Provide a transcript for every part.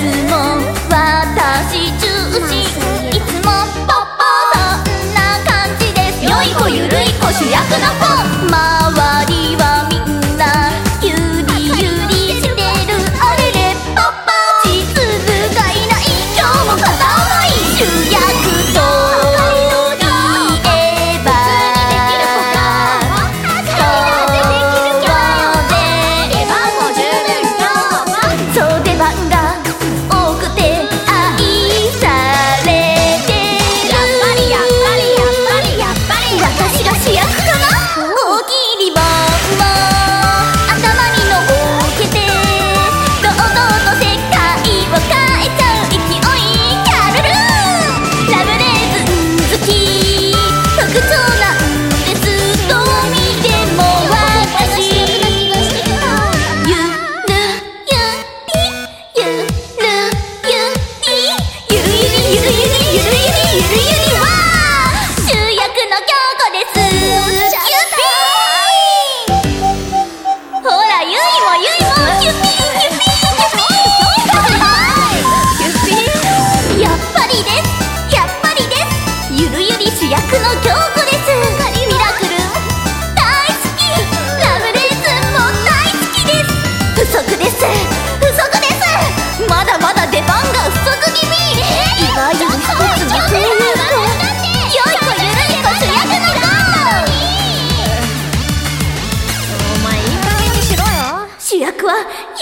是梦。の京子です。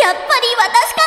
やっぱり私か